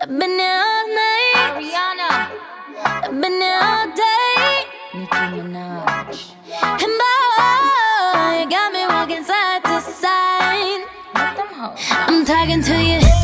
I've been here all night. Ariana. I've been here all day. Nicki Minaj. And boy, you got me walking side to side. Let them hoes. I'm talking to you.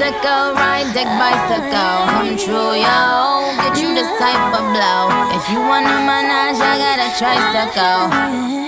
Icicle, ride deck bicycle. Come true, yo. Get you this type of blow. If you wanna manage, I got a tricycle.